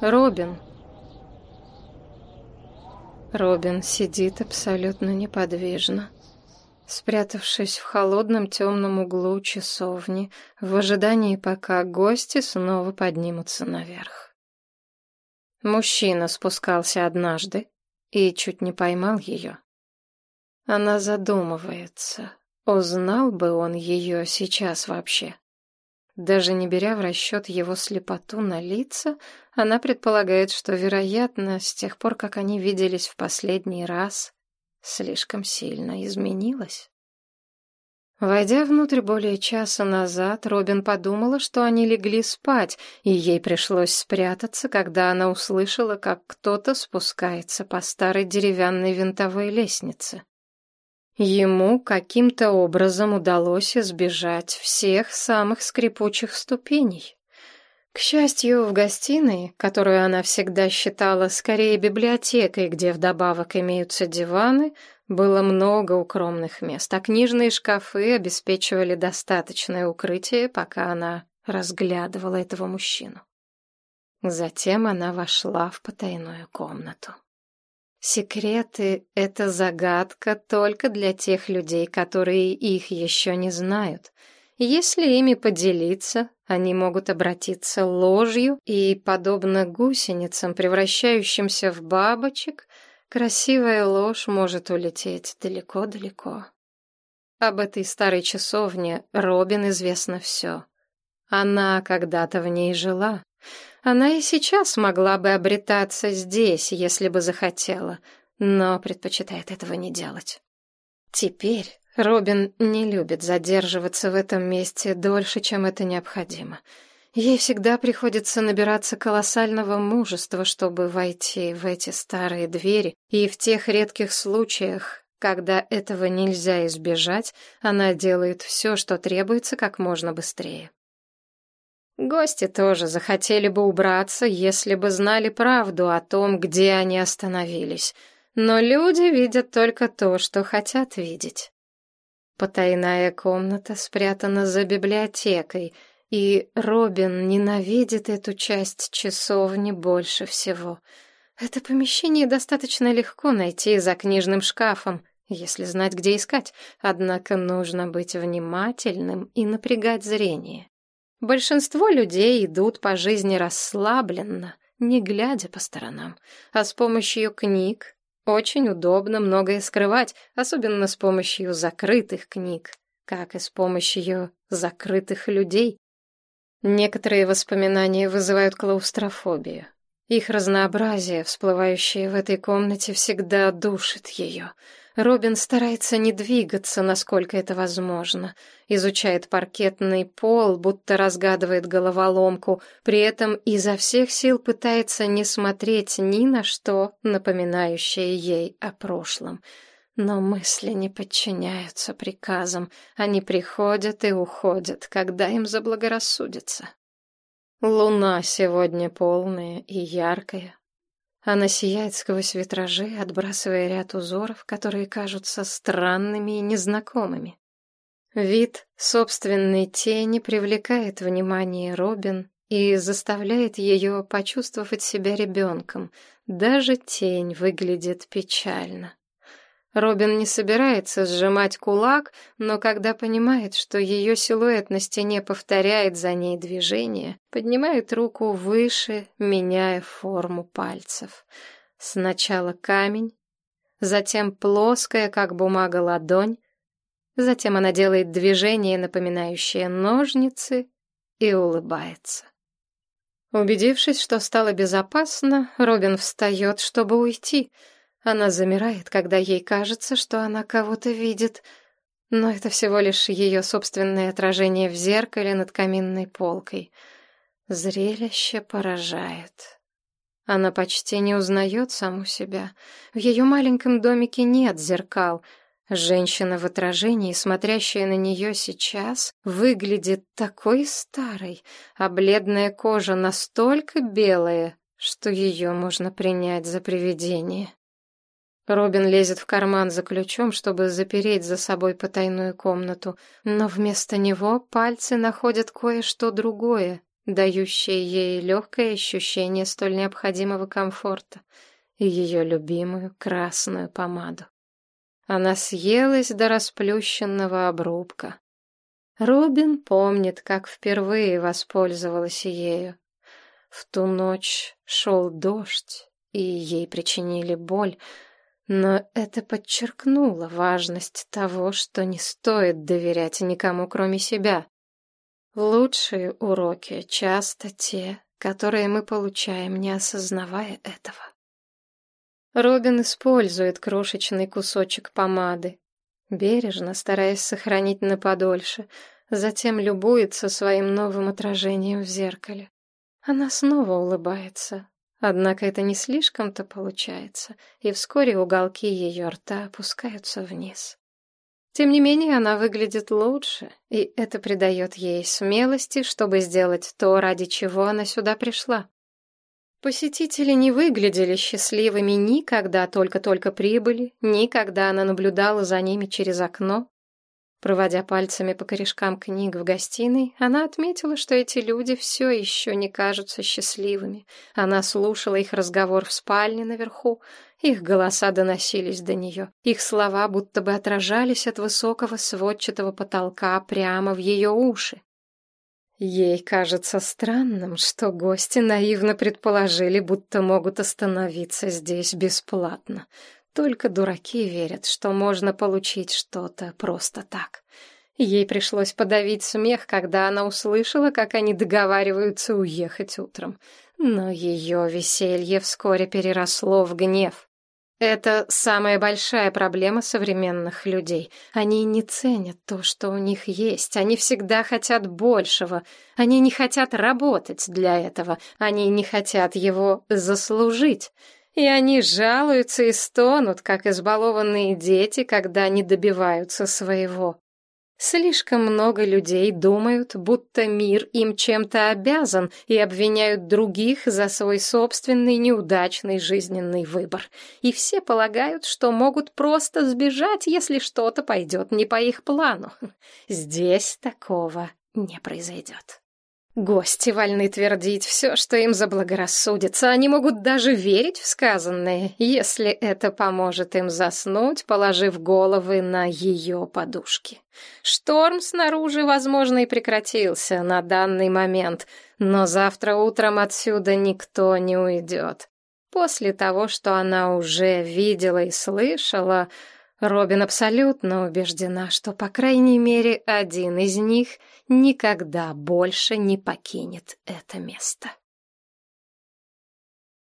Робин. Робин сидит абсолютно неподвижно, спрятавшись в холодном темном углу часовни, в ожидании, пока гости снова поднимутся наверх. Мужчина спускался однажды и чуть не поймал ее. Она задумывается, узнал бы он ее сейчас вообще. Даже не беря в расчет его слепоту на лица, она предполагает, что, вероятно, с тех пор, как они виделись в последний раз, слишком сильно изменилась. Войдя внутрь более часа назад, Робин подумала, что они легли спать, и ей пришлось спрятаться, когда она услышала, как кто-то спускается по старой деревянной винтовой лестнице. Ему каким-то образом удалось избежать всех самых скрипучих ступеней. К счастью, в гостиной, которую она всегда считала скорее библиотекой, где вдобавок имеются диваны, было много укромных мест, а книжные шкафы обеспечивали достаточное укрытие, пока она разглядывала этого мужчину. Затем она вошла в потайную комнату. Секреты — это загадка только для тех людей, которые их еще не знают. Если ими поделиться, они могут обратиться ложью, и, подобно гусеницам, превращающимся в бабочек, красивая ложь может улететь далеко-далеко. Об этой старой часовне Робин известно все. Она когда-то в ней жила. Она и сейчас могла бы обретаться здесь, если бы захотела, но предпочитает этого не делать. Теперь Робин не любит задерживаться в этом месте дольше, чем это необходимо. Ей всегда приходится набираться колоссального мужества, чтобы войти в эти старые двери, и в тех редких случаях, когда этого нельзя избежать, она делает все, что требуется как можно быстрее. Гости тоже захотели бы убраться, если бы знали правду о том, где они остановились. Но люди видят только то, что хотят видеть. Потайная комната спрятана за библиотекой, и Робин ненавидит эту часть часовни больше всего. Это помещение достаточно легко найти за книжным шкафом, если знать, где искать, однако нужно быть внимательным и напрягать зрение. Большинство людей идут по жизни расслабленно, не глядя по сторонам, а с помощью книг очень удобно многое скрывать, особенно с помощью закрытых книг, как и с помощью закрытых людей. Некоторые воспоминания вызывают клаустрофобию. Их разнообразие, всплывающее в этой комнате, всегда душит ее — Робин старается не двигаться, насколько это возможно. Изучает паркетный пол, будто разгадывает головоломку, при этом изо всех сил пытается не смотреть ни на что, напоминающее ей о прошлом. Но мысли не подчиняются приказам, они приходят и уходят, когда им заблагорассудится. Луна сегодня полная и яркая, она сияет сквозь витражи, отбрасывая ряд узоров, которые кажутся странными и незнакомыми. Вид собственной тени привлекает внимание Робин и заставляет ее почувствовать себя ребенком. Даже тень выглядит печально. Робин не собирается сжимать кулак, но когда понимает, что ее силуэт на стене повторяет за ней движение, поднимает руку выше, меняя форму пальцев. Сначала камень, затем плоская, как бумага, ладонь, затем она делает движение, напоминающее ножницы, и улыбается. Убедившись, что стало безопасно, Робин встает, чтобы уйти — она замирает, когда ей кажется, что она кого-то видит, но это всего лишь ее собственное отражение в зеркале над каминной полкой. Зрелище поражает. Она почти не узнает саму себя. В ее маленьком домике нет зеркал. Женщина в отражении, смотрящая на нее сейчас, выглядит такой старой, а бледная кожа настолько белая, что ее можно принять за привидение. Робин лезет в карман за ключом, чтобы запереть за собой потайную комнату, но вместо него пальцы находят кое-что другое, дающие ей легкое ощущение столь необходимого комфорта, и ее любимую красную помаду. Она съелась до расплющенного обрубка. Робин помнит, как впервые воспользовалась ею. В ту ночь шел дождь, и ей причинили боль, но это подчеркнуло важность того, что не стоит доверять никому, кроме себя. Лучшие уроки часто те, которые мы получаем, не осознавая этого. Робин использует крошечный кусочек помады, бережно, стараясь сохранить на подольше, затем любуется своим новым отражением в зеркале. Она снова улыбается, однако это не слишком-то получается, и вскоре уголки ее рта опускаются вниз. Тем не менее, она выглядит лучше, и это придает ей смелости, чтобы сделать то, ради чего она сюда пришла. Посетители не выглядели счастливыми ни когда только-только прибыли, ни когда она наблюдала за ними через окно. Проводя пальцами по корешкам книг в гостиной, она отметила, что эти люди все еще не кажутся счастливыми. Она слушала их разговор в спальне наверху, их голоса доносились до нее, их слова будто бы отражались от высокого сводчатого потолка прямо в ее уши. Ей кажется странным, что гости наивно предположили, будто могут остановиться здесь бесплатно. Только дураки верят, что можно получить что-то просто так. Ей пришлось подавить смех, когда она услышала, как они договариваются уехать утром. Но ее веселье вскоре переросло в гнев. Это самая большая проблема современных людей. Они не ценят то, что у них есть. Они всегда хотят большего. Они не хотят работать для этого. Они не хотят его заслужить. И они жалуются и стонут, как избалованные дети, когда не добиваются своего. Слишком много людей думают, будто мир им чем-то обязан и обвиняют других за свой собственный неудачный жизненный выбор. И все полагают, что могут просто сбежать, если что-то пойдет не по их плану. Здесь такого не произойдет. Гости вольны твердить все, что им заблагорассудится. Они могут даже верить в сказанное, если это поможет им заснуть, положив головы на ее подушки. Шторм снаружи, возможно, и прекратился на данный момент, но завтра утром отсюда никто не уйдет. После того, что она уже видела и слышала, Робин абсолютно убеждена, что, по крайней мере, один из них никогда больше не покинет это место.